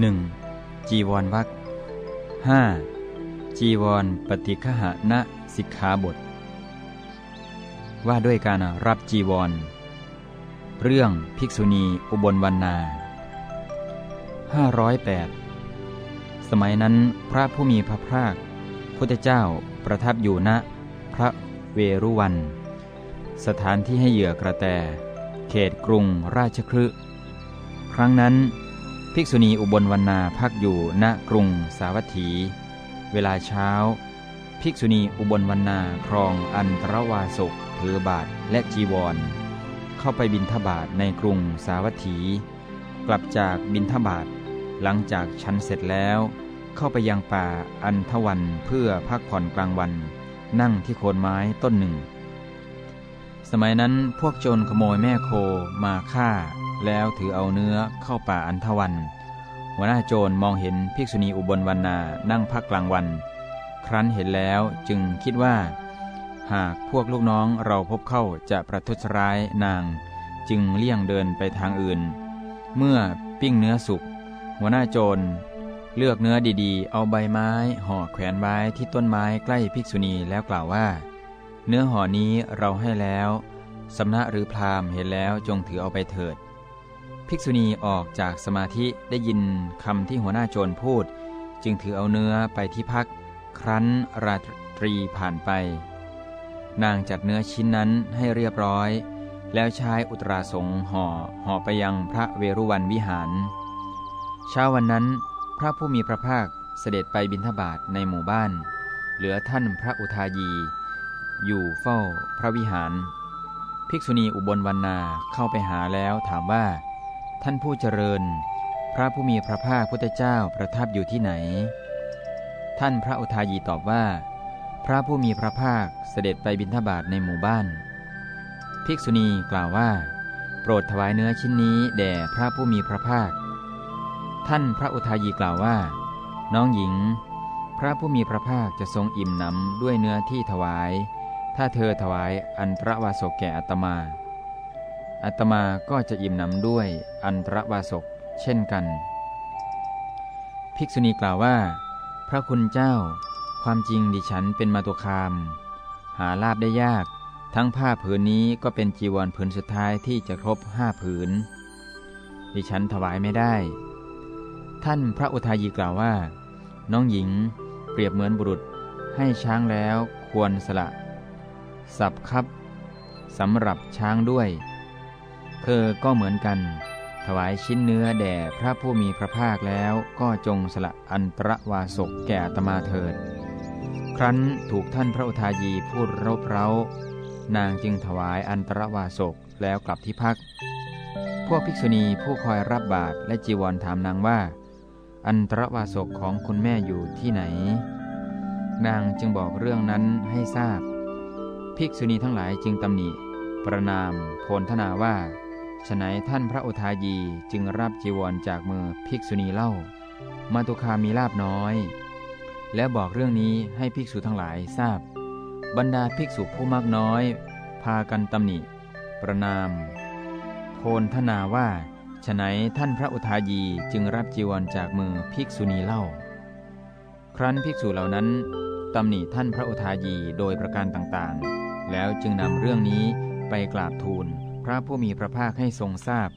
1. จีวรวัก 5. จีวรปฏิคหะณสิกขาบท ว่าด้วยการรับจีวร เรื่องภิกษุณีอุบลวันนา508 สมัยนั้นพระผู้มีพระภาค พุทธเจ้าประทับอยู่ณพระเวรุวัน สถานที่ให้เหยื่อกระแต เขตกรุงราชคลึครั้งนั้น ภิกษุณีอุบลวรรณาพักอยู่ณกรุงสาวัตถี เวลาเช้า ภิกษุณีอุบลวรรณาครองอันตรวาสกถือบาทและจีวร เข้าไปบินทบาทในกรุงสาวัตถี กลับจากบินทบาทหลังจากชันเสร็จแล้ว เข้าไปยังป่าอันทวันเพื่อพักผ่อนกลางวัน นั่งที่โคนไม้ต้นหนึ่ง สมัยนั้นพวกโจรขโมยแม่โคมาฆ่า แล้วถือเอาเนื้อเข้าป่าอันทวัน หัวหน้าโจรมองเห็นภิกษุณีอุบลวรรณานั่งพักกลางวัน ครั้นเห็นแล้วจึงคิดว่า หากพวกลูกน้องเราพบเข้าจะประทุษร้ายนาง จึงเลี่ยงเดินไปทางอื่น เมื่อปิ้งเนื้อสุกหัวหน้าโจรเลือกเนื้อดีๆ เอาใบไม้ห่อแขวนไว้ที่ต้นไม้ใกล้ภิกษุณีแล้วกล่าวว่า เนื้อห่อนี้เราให้แล้วสำนักหรือพราหมณ์เห็นแล้วจงถือเอาไปเถิด ภิกษุณีออกจากสมาธิได้ยินคำที่หัวหน้าโจรพูด จึงถือเอาเนื้อไปที่พัก ครั้นราตรีผ่านไป นางจัดเนื้อชิ้นนั้นให้เรียบร้อย แล้วใช้อุตราสงห่อห่อไปยังพระเวรุวันวิหาร เช้าวันนั้น พระผู้มีพระภาคเสด็จไปบิณฑบาตในหมู่บ้าน เหลือท่านพระอุทายี อยู่เฝ้าพระวิหาร ภิกษุณีอุบลวรรณาเข้าไปหาแล้วถามว่า ท่านผู้เจริญ พระผู้มีพระภาคพุทธเจ้าประทับอยู่ที่ไหน ท่านพระอุทายีตอบว่า พระผู้มีพระภาคเสด็จไปบิณฑบาตในหมู่บ้าน ภิกษุณีกล่าวว่า โปรดถวายเนื้อชิ้นนี้แด่พระผู้มีพระภาค ท่านพระอุทายีกล่าวว่า น้องหญิง พระผู้มีพระภาคจะทรงอิ่มหนำด้วยเนื้อที่ถวาย ถ้าเธอถวายอันตรวาสกแก่อัตมา อัตมาก็จะอิ่มหนำด้วยอันตรวาสกเช่นกัน ภิกษุณีกล่าวว่า พระคุณเจ้า ความจริงดิฉันเป็นมาตุคาม หาลาบได้ยาก ทั้งผ้าผืนนี้ก็เป็นจีวรผืนสุดท้ายที่จะครบห้าผืน ดิฉันถวายไม่ได้ ท่านพระอุทายีกล่าวว่า น้องหญิง เปรียบเหมือนบุรุษให้ช้างแล้วควรสละ สับคับสำหรับช้างด้วย เธอก็เหมือนกัน ถวายชิ้นเนื้อแด่พระผู้มีพระภาคแล้วก็จงสละอันตรวาสกแก่ตมาเถิด ครั้นถูกท่านพระอุทายีพูดรบเร้า นางจึงถวายอันตรวาสกแล้วกลับที่พัก พวกภิกษุณีผู้คอยรับบาตรและจีวรถามนางว่า อันตรวาสกของคุณแม่อยู่ที่ไหน นางจึงบอกเรื่องนั้นให้ทราบ ภิกษุณีทั้งหลายจึงตำหนิประนามโพลธนาว่า ฉนัยท่านพระอุทายีจึงรับจีวรจากมือภิกษุณีเล่า มาตุคามีลาบน้อย แล้วบอกเรื่องนี้ให้ภิกษุทั้งหลายทราบ บรรดาภิกษุผู้มากน้อย พากันตำหนิ ประนาม โพนทนาว่าฉนัยท่านพระอุทายีจึงรับจีวรจากมือภิกษุณีเล่า ครั้นภิกษุเหล่านั้นตำหนิท่านพระอุทายีโดยประการต่างๆ แล้วจึงนำเรื่องนี้ไปกราบทูล พระผู้มีพระภาคให้ทรงทราบ